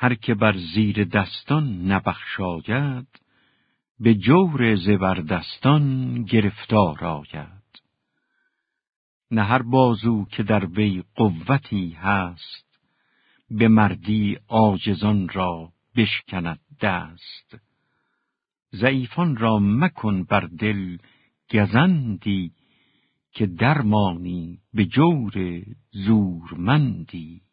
هر که بر زیر دستان نبخشاید به جور زبردستان گرفتار آید. نه هر بازو که در وی قوتی هست به مردی عاجزان را بشکند دست. ضعیفان را مکن بر دل گزندی که درمانی به جور زورمندی.